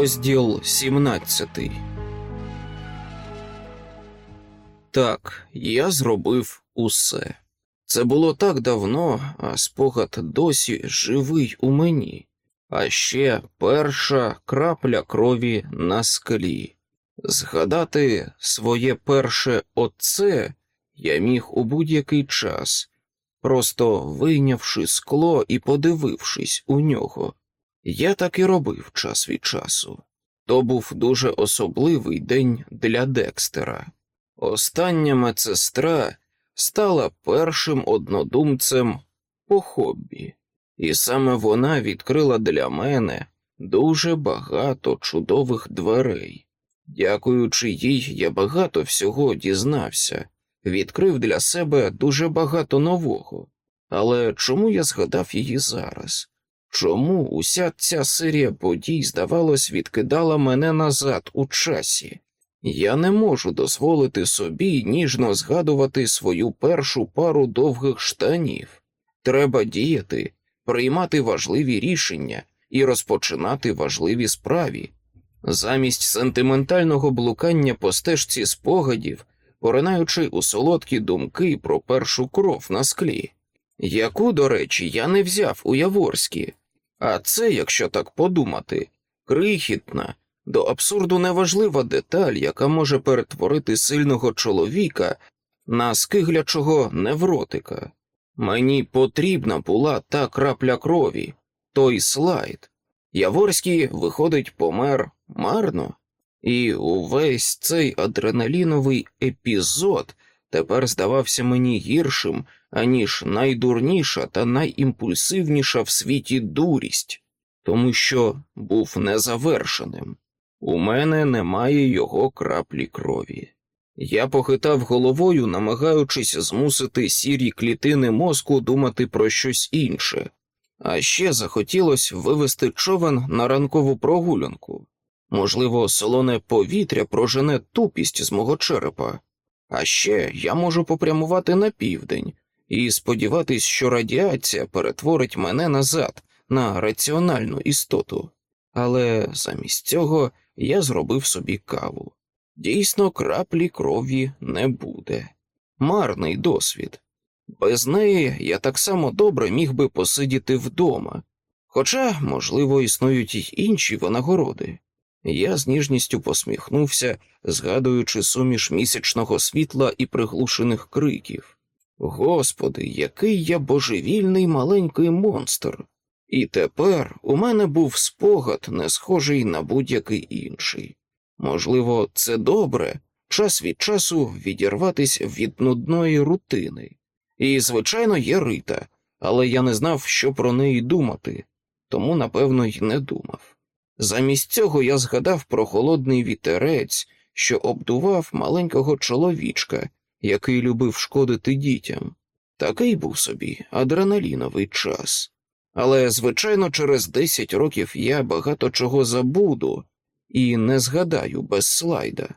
Розділ 17 Так, я зробив усе. Це було так давно, а спогад досі живий у мені. А ще перша крапля крові на скелі. Згадати своє перше оце я міг у будь-який час, просто вийнявши скло і подивившись у нього. Я так і робив час від часу. То був дуже особливий день для Декстера. Остання медсестра стала першим однодумцем по хобі, і саме вона відкрила для мене дуже багато чудових дверей. Дякуючи їй, я багато всього дізнався, відкрив для себе дуже багато нового. Але чому я згадав її зараз? Чому уся ця серія подій, здавалось, відкидала мене назад у часі? Я не можу дозволити собі ніжно згадувати свою першу пару довгих штанів. Треба діяти, приймати важливі рішення і розпочинати важливі справі. Замість сентиментального блукання по стежці спогадів, поринаючи у солодкі думки про першу кров на склі, яку, до речі, я не взяв у Яворській. А це, якщо так подумати, крихітна, до абсурду неважлива деталь, яка може перетворити сильного чоловіка на скиглячого невротика. Мені потрібна була та крапля крові, той слайд. Яворський, виходить, помер марно, і увесь цей адреналіновий епізод тепер здавався мені гіршим, аніж найдурніша та найімпульсивніша в світі дурість, тому що був незавершеним. У мене немає його краплі крові. Я похитав головою, намагаючись змусити сірі клітини мозку думати про щось інше, а ще захотілося вивести човен на ранкову прогулянку. Можливо, солоне повітря прожене тупість з мого черепа, а ще я можу попрямувати на південь і сподіватись, що радіація перетворить мене назад на раціональну істоту. Але замість цього я зробив собі каву. Дійсно, краплі крові не буде. Марний досвід. Без неї я так само добре міг би посидіти вдома, хоча, можливо, існують й інші винагороди. Я з ніжністю посміхнувся, згадуючи суміш місячного світла і приглушених криків. Господи, який я божевільний маленький монстр. І тепер у мене був спогад, не схожий на будь-який інший. Можливо, це добре час від часу відірватися від нудної рутини. І, звичайно, є Рита, але я не знав, що про неї думати, тому, напевно, й не думав. Замість цього я згадав про холодний вітерець, що обдував маленького чоловічка, який любив шкодити дітям. Такий був собі адреналіновий час. Але, звичайно, через десять років я багато чого забуду і не згадаю без слайда.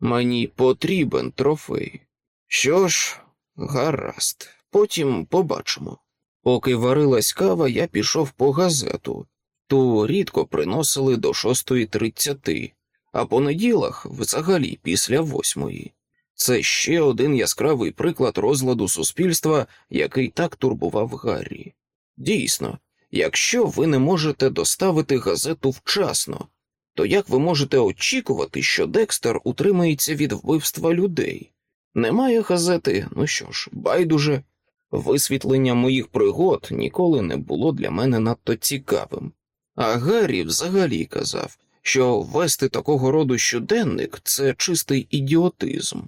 Мені потрібен трофей. Що ж, гаразд, потім побачимо. Поки варилась кава, я пішов по газету, ту рідко приносили до 6.30, а по неділах взагалі після восьмої. Це ще один яскравий приклад розладу суспільства, який так турбував Гаррі. Дійсно, якщо ви не можете доставити газету вчасно, то як ви можете очікувати, що Декстер утримається від вбивства людей? Немає газети, ну що ж, байдуже, висвітлення моїх пригод ніколи не було для мене надто цікавим. А Гаррі взагалі казав, що вести такого роду щоденник це чистий ідіотизм.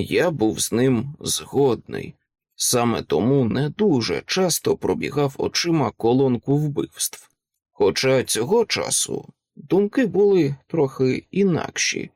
Я був з ним згодний, саме тому не дуже часто пробігав очима колонку вбивств. Хоча цього часу думки були трохи інакші,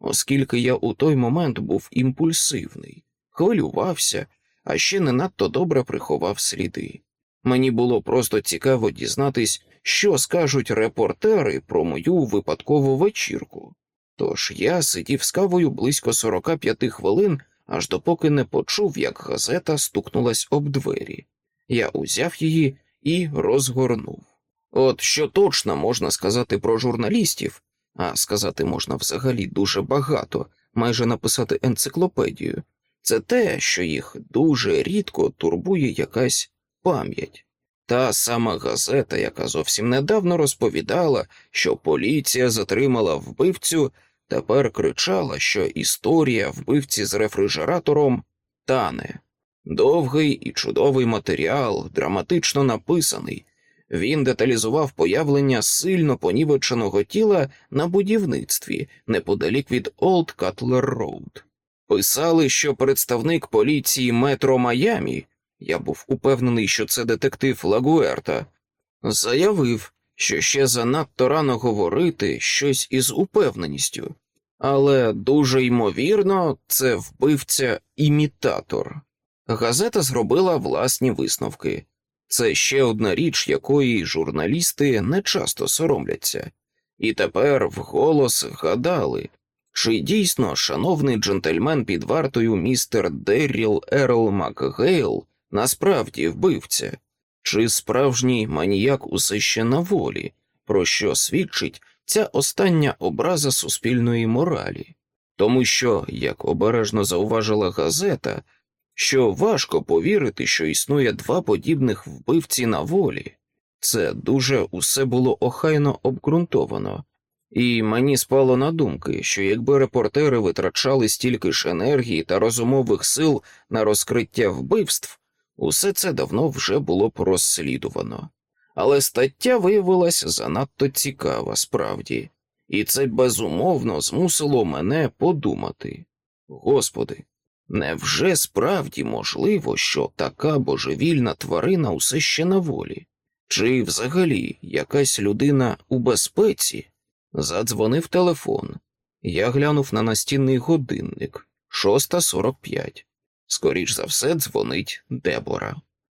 оскільки я у той момент був імпульсивний, хвилювався, а ще не надто добре приховав сліди. Мені було просто цікаво дізнатись, що скажуть репортери про мою випадкову вечірку. Тож я сидів з кавою близько 45 хвилин, аж допоки не почув, як газета стукнулась об двері. Я узяв її і розгорнув. От що точно можна сказати про журналістів, а сказати можна взагалі дуже багато, майже написати енциклопедію, це те, що їх дуже рідко турбує якась пам'ять. Та сама газета, яка зовсім недавно розповідала, що поліція затримала вбивцю, тепер кричала, що історія вбивці з рефрижератором тане. Довгий і чудовий матеріал, драматично написаний. Він деталізував появлення сильно понівеченого тіла на будівництві неподалік від Олд Катлер Роуд. Писали, що представник поліції Метро Майамі, я був упевнений, що це детектив Лагуерта, заявив, що ще занадто рано говорити щось із упевненістю, але дуже ймовірно, це вбивця імітатор. Газета зробила власні висновки. Це ще одна річ, якої журналісти не часто соромляться, і тепер вголос гадали, чи дійсно шановний джентльмен під вартою містер Дерріл Ерл Макгейл насправді вбивця, чи справжній маніяк усе ще на волі, про що свідчить ця остання образа суспільної моралі, тому що, як обережно зауважила газета, що важко повірити, що існує два подібних вбивці на волі. Це дуже усе було охайно обґрунтовано, і мені спало на думки, що якби репортери витрачали стільки ж енергії та розумових сил на розкриття вбивств, усе це давно вже було б розслідувано. Але стаття виявилася занадто цікава справді, і це безумовно змусило мене подумати Господи, невже справді можливо, що така божевільна тварина усе ще на волі? Чи взагалі якась людина у безпеці? Задзвонив телефон. Я глянув на настінний годинник 6.45. Скоріш за все, дзвонить Дебора.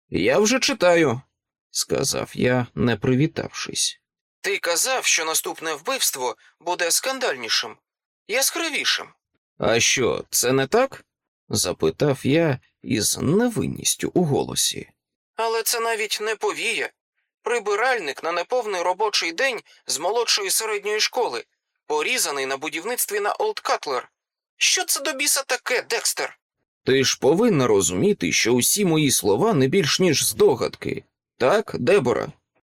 Я вже читаю, сказав я, не привітавшись. Ти казав, що наступне вбивство буде скандальнішим, яскравішим. А що, це не так? запитав я із невинністю у голосі. Але це навіть не повія. Прибиральник на неповний робочий день з молодшої середньої школи, порізаний на будівництві на Олд Катлер. Що це до біса таке, Декстер? Ти ж повинна розуміти, що усі мої слова не більш ніж здогадки. Так, Дебора?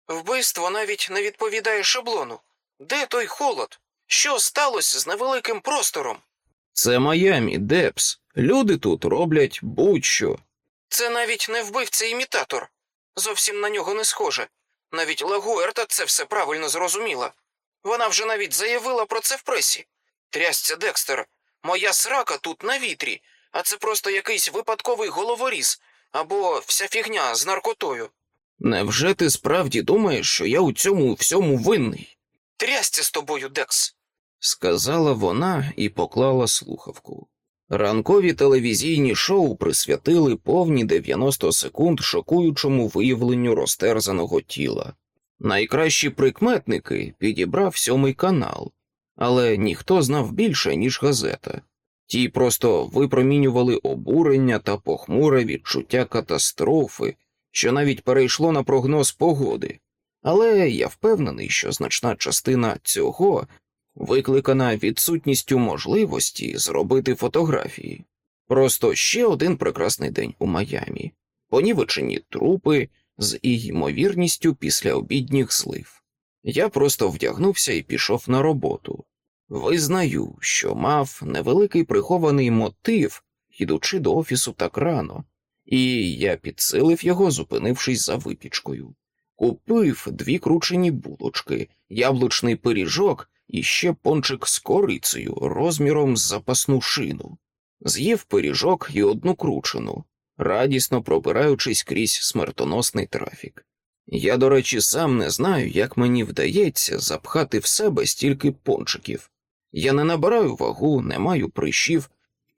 Вбивство навіть не відповідає шаблону. Де той холод? Що сталося з невеликим простором? Це Майамі, Депс. Люди тут роблять будь-що. Це навіть не вбивця імітатор. Зовсім на нього не схоже. Навіть Лагуерта це все правильно зрозуміла. Вона вже навіть заявила про це в пресі. Трясця Декстер, моя срака тут на вітрі, а це просто якийсь випадковий головоріз або вся фігня з наркотою. Невже ти справді думаєш, що я у цьому всьому винний? Трясця з тобою, Декс, сказала вона і поклала слухавку. Ранкові телевізійні шоу присвятили повні 90 секунд шокуючому виявленню розтерзаного тіла. Найкращі прикметники підібрав сьомий канал, але ніхто знав більше, ніж газета. Ті просто випромінювали обурення та похмуре відчуття катастрофи, що навіть перейшло на прогноз погоди. Але я впевнений, що значна частина цього викликана відсутністю можливості зробити фотографії. Просто ще один прекрасний день у Майамі, понівечені трупи з ймовірністю після обідніх злив. Я просто вдягнувся і пішов на роботу. Визнаю, що мав невеликий прихований мотив, йдучи до офісу так рано, і я підсилив його, зупинившись за випічкою. Купив дві кручені булочки, яблучний пиріжок і ще пончик з корицею розміром з запасну шину, з'їв пиріжок і одну кручену, радісно пробираючись крізь смертоносний трафік. Я, до речі, сам не знаю, як мені вдається запхати в себе стільки пончиків. Я не набираю вагу, не маю прищів,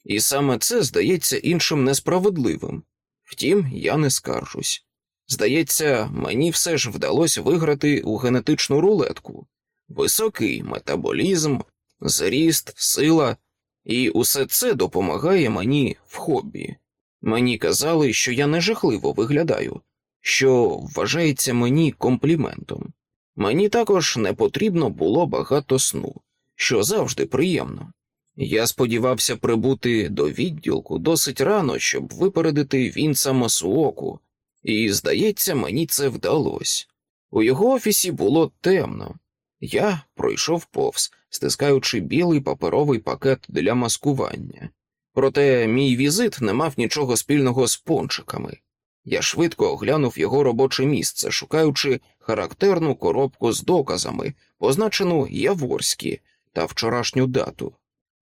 і саме це здається іншим несправедливим. Втім, я не скаржусь. Здається, мені все ж вдалося виграти у генетичну рулетку високий метаболізм, зріст, сила, і усе це допомагає мені в хобі. Мені казали, що я не жахливо виглядаю, що вважається мені компліментом. Мені також не потрібно було багато сну, що завжди приємно. Я сподівався прибути до відділку досить рано, щоб випередити Вінса Масуоку, і, здається, мені це вдалося. У його офісі було темно. Я пройшов повз, стискаючи білий паперовий пакет для маскування. Проте мій візит не мав нічого спільного з пончиками. Я швидко оглянув його робоче місце, шукаючи характерну коробку з доказами, позначену Яворські та вчорашню дату.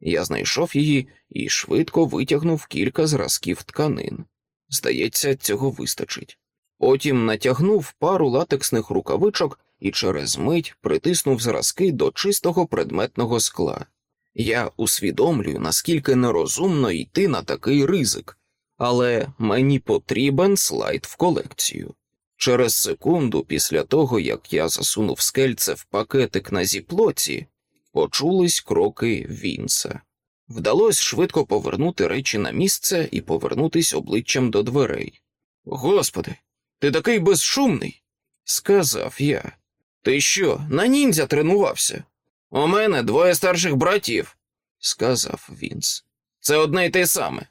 Я знайшов її і швидко витягнув кілька зразків тканин. Здається, цього вистачить. Потім натягнув пару латексних рукавичок і через мить притиснув зразки до чистого предметного скла. Я усвідомлюю, наскільки нерозумно йти на такий ризик, але мені потрібен слайд в колекцію. Через секунду, після того, як я засунув скельце в пакетик на зіплоці, почулись кроки Вінса. Вдалося швидко повернути речі на місце і повернутись обличчям до дверей. Господи, ти такий безшумний, сказав я. Ти що, на ніндзя тренувався? У мене двоє старших братів, сказав Вінс. Це одне й те саме.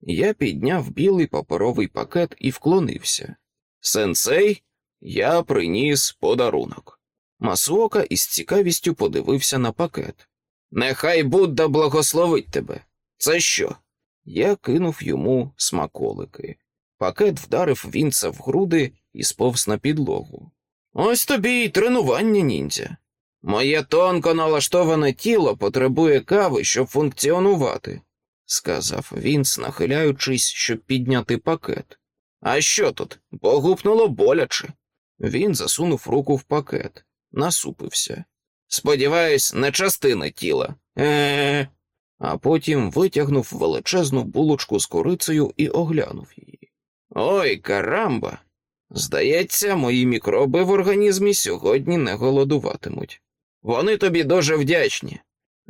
Я підняв білий паперовий пакет і вклонився. Сенсей, я приніс подарунок. Масуока із цікавістю подивився на пакет. Нехай Будда благословить тебе. Це що? Я кинув йому смаколики. Пакет вдарив Вінца в груди і сповз на підлогу. Ось тобі й тренування ніндзя. Моє тонко налаштоване тіло потребує кави, щоб функціонувати, сказав Вінс, нахиляючись, щоб підняти пакет. А що тут? Погупнуло боляче. Він засунув руку в пакет, насупився. Сподіваюсь, не частини тіла. Е. А потім витягнув величезну булочку з корицею і оглянув її. Ой, карамба! Здається, мої мікроби в організмі сьогодні не голодуватимуть. Вони тобі дуже вдячні.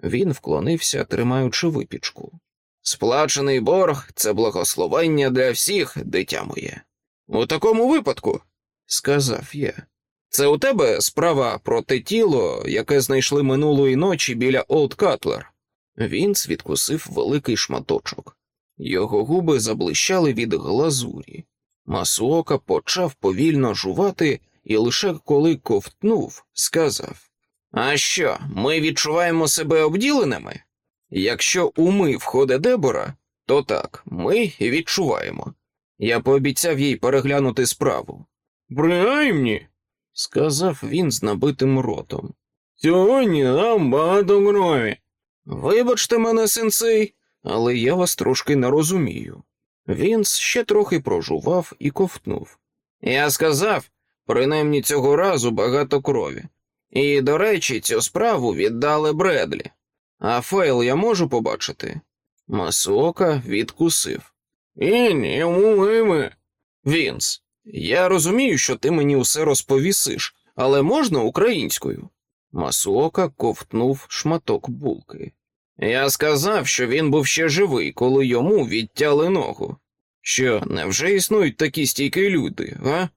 Він вклонився, тримаючи випічку. Сплачений борг це благословення для всіх, дитя моє. У такому випадку, сказав я, це у тебе справа про те тіло, яке знайшли минулої ночі біля Олд Катлер. Він відкусив великий шматочок. Його губи заблищали від глазурі. Масуока почав повільно жувати і лише коли ковтнув, сказав: А що, ми відчуваємо себе обділеними? Якщо у ми входить Дебора, то так, ми відчуваємо. Я пообіцяв їй переглянути справу. Принаймні, сказав він з набитим ротом. Сьогодні нам багато крові. Вибачте мене, сенсей, але я вас трошки не розумію. Вінс ще трохи прожував і ковтнув. Я сказав, принаймні цього разу багато крові. І, до речі, цю справу віддали Бредлі. А файл я можу побачити? Масока відкусив. І ні, ми. Вінс, я розумію, що ти мені усе розповісиш, але можна українською? Масуока ковтнув шматок булки. Я сказав, що він був ще живий, коли йому відтяли ногу. Що, невже існують такі стійкі люди, га?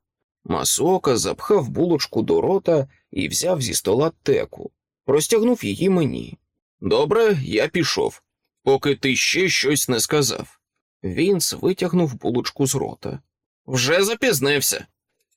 Масуока запхав булочку до рота і взяв зі стола теку, простягнув її мені. Добре, я пішов, поки ти ще щось не сказав. Вінс витягнув булочку з рота. Вже запізнився,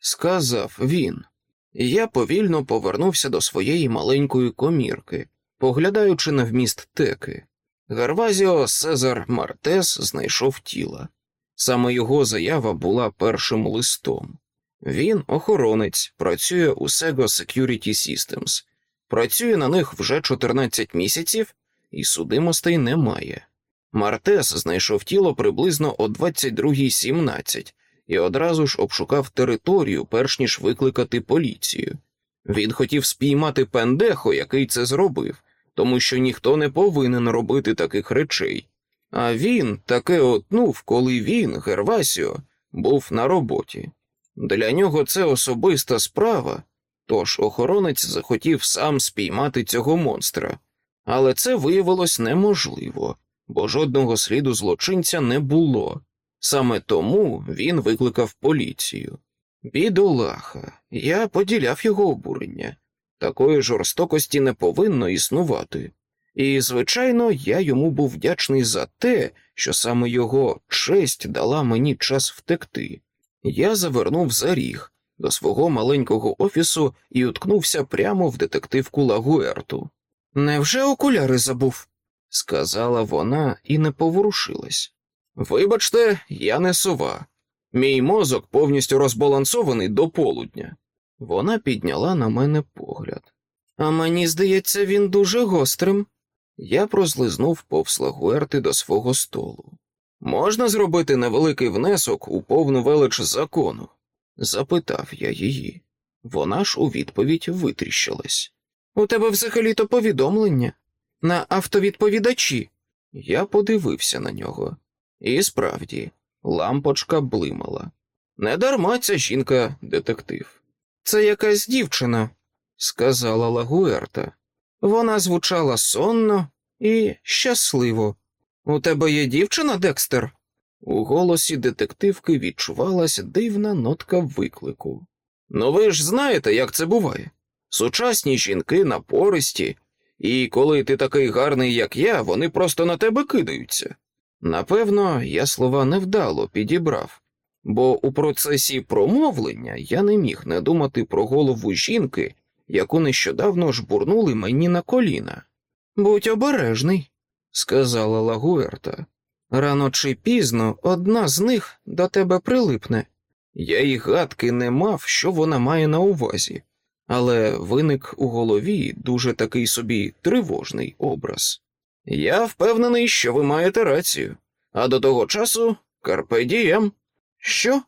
сказав він. Я повільно повернувся до своєї маленької комірки, поглядаючи на вміст теки. Гарвазіо Сезар Мартес знайшов тіла. Саме його заява була першим листом. Він охоронець, працює у Sego Security Systems, працює на них вже 14 місяців і судимостей немає. Мартес знайшов тіло приблизно о 22.17 і одразу ж обшукав територію, перш ніж викликати поліцію. Він хотів спіймати пендехо, який це зробив, тому що ніхто не повинен робити таких речей. А він таке отнув, коли він, Гервасіо, був на роботі. Для нього це особиста справа, тож охоронець захотів сам спіймати цього монстра, але це виявилось неможливо, бо жодного сліду злочинця не було. Саме тому він викликав поліцію. Бідолаха, я поділяв його обурення. Такої жорстокості не повинно існувати. І, звичайно, я йому був вдячний за те, що саме його честь дала мені час втекти. Я завернув за ріг до свого маленького офісу і уткнувся прямо в детективку Лагуерту. Невже окуляри забув? сказала вона і не поворушилась. Вибачте, я не сова. Мій мозок повністю розбалансований до полудня. Вона підняла на мене погляд. А мені здається, він дуже гострим. Я прозлизнув повз Лагуерти до свого столу. Можна зробити невеликий внесок у повну велич закону? запитав я її. Вона ж у відповідь витріщилась. У тебе взагалі то повідомлення на автовідповідачі. Я подивився на нього. І справді, лампочка блимала. Недарма ця жінка детектив. Це якась дівчина, сказала Лагуерта. Вона звучала сонно і щасливо. У тебе є дівчина, Декстер? У голосі детективки відчувалася дивна нотка виклику. Ну ви ж знаєте, як це буває. Сучасні жінки напористі, і коли ти такий гарний, як я, вони просто на тебе кидаються. Напевно, я слова невдало підібрав, бо у процесі промовлення я не міг не думати про голову жінки, яку нещодавно жбурнули мені на коліна. Будь обережний, сказала Лагуерта. Рано чи пізно одна з них до тебе прилипне. Я й гадки не мав, що вона має на увазі, але виник у голові дуже такий собі тривожний образ. Я впевнений, що ви маєте рацію, а до того часу «Carpe diem». Що?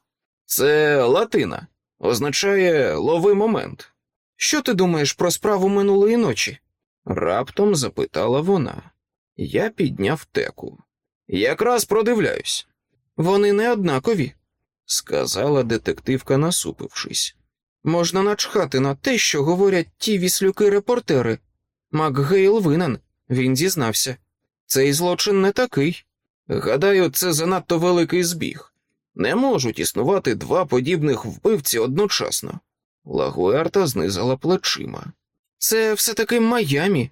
Це латина, означає лови момент. Що ти думаєш про справу минулої ночі? раптом запитала вона. Я підняв теку. Якраз продивляюсь. Вони не однакові, сказала детективка, насупившись. Можна начхати на те, що говорять ті віслюки-репортери. Макгейл винен, він зізнався. Цей злочин не такий. Гадаю, це занадто великий збіг. Не можуть існувати два подібних вбивці одночасно. Лагуерта знизала плечима. Це все таки Майамі.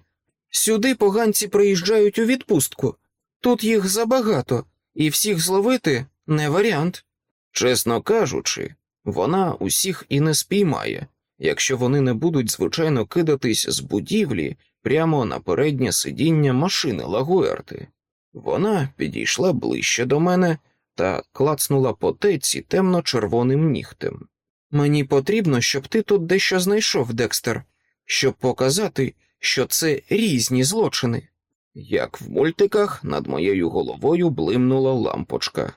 Сюди поганці приїжджають у відпустку. Тут їх забагато, і всіх зловити не варіант. Чесно кажучи, вона усіх і не спіймає, якщо вони не будуть звичайно кидатись з будівлі прямо на переднє сидіння машини Лагуерти. Вона підійшла ближче до мене та клацнула по теці темно-червоним нігтем. Мені потрібно, щоб ти тут дещо знайшов, Декстер, щоб показати, що це різні злочини. Як в мультиках над моєю головою блимнула лампочка.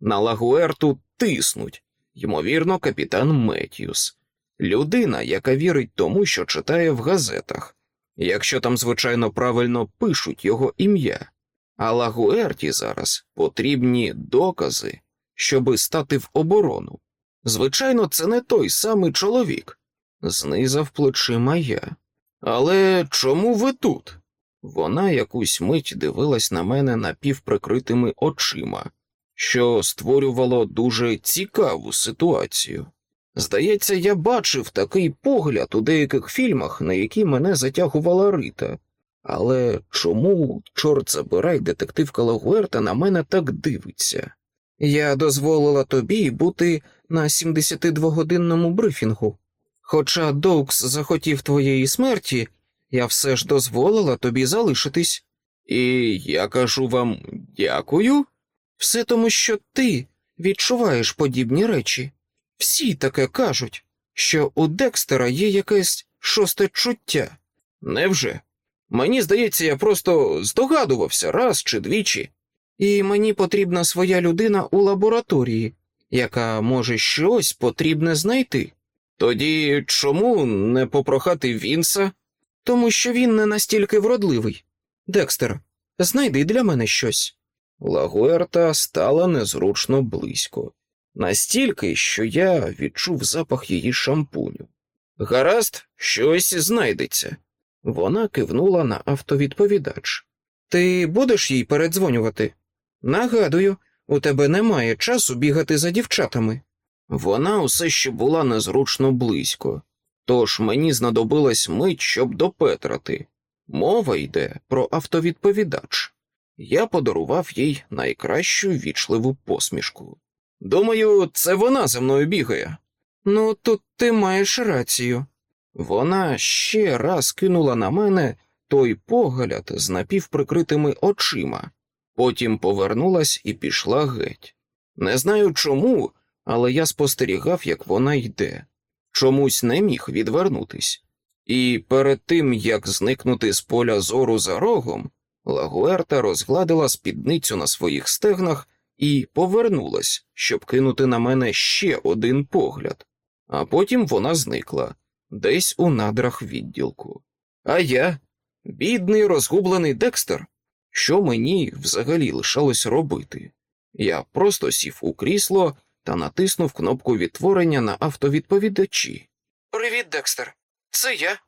На Лагуерту тиснуть, ймовірно, капітан Меттьюс. людина, яка вірить тому, що читає в газетах, якщо там, звичайно, правильно пишуть його ім'я. А Лагуерті зараз потрібні докази, щоби стати в оборону. Звичайно, це не той самий чоловік, знизав плечима я. Але чому ви тут? Вона якусь мить дивилась на мене напівприкритими очима, що створювало дуже цікаву ситуацію. Здається, я бачив такий погляд у деяких фільмах, на які мене затягувала Рита. Але чому, чорт забирай, детективка Лагуерта на мене так дивиться? Я дозволила тобі бути на 72-годинному брифінгу. Хоча Доукс захотів твоєї смерті, я все ж дозволила тобі залишитись. І я кажу вам дякую. Все тому, що ти відчуваєш подібні речі. Всі таке кажуть, що у Декстера є якесь шосте чуття. Невже? Мені здається, я просто здогадувався раз чи двічі. І мені потрібна своя людина у лабораторії, яка може щось потрібне знайти. Тоді чому не попрохати Вінса? Тому що він не настільки вродливий. Декстер, знайди для мене щось. Лагуерта стала незручно близько, настільки, що я відчув запах її шампуню. Гаразд, щось знайдеться. Вона кивнула на автовідповідач. Ти будеш їй передзвонювати? Нагадую, у тебе немає часу бігати за дівчатами. Вона усе ще була незручно близько, тож мені знадобилась мить, щоб допетрати. Мова йде про автовідповідач. Я подарував їй найкращу вічливу посмішку. Думаю, це вона за мною бігає. Ну, тут ти маєш рацію. Вона ще раз кинула на мене той погляд з напівприкритими очима, потім повернулась і пішла геть. Не знаю чому, але я спостерігав, як вона йде. Чомусь не міг відвернутись. І перед тим, як зникнути з поля зору за рогом, Лагуерта розгладила спідницю на своїх стегнах і повернулась, щоб кинути на мене ще один погляд, а потім вона зникла десь у надрах відділку. А я, бідний розгублений Декстер, що мені взагалі лишалось робити? Я просто сів у крісло та натиснув кнопку відтворення на автовідповідачі. Привіт, Декстер, це я.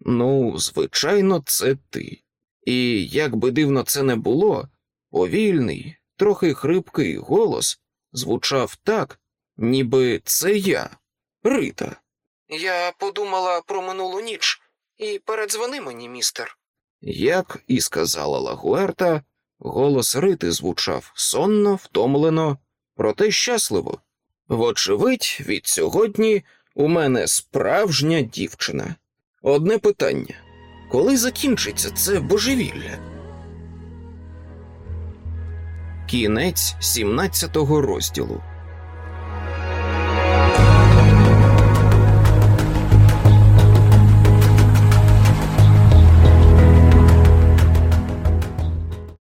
Ну, звичайно, це ти. І як би дивно це не було, повільний, трохи хрипкий голос звучав так, ніби це я, Рита. Я подумала про минулу ніч і передзвони мені, містер. Як і сказала Лагуерта, голос Рити звучав сонно, втомлено, проте щасливо. Вочевидь, від сьогодні у мене справжня дівчина. Одне питання коли закінчиться це божевілля? Кінець 17 розділу.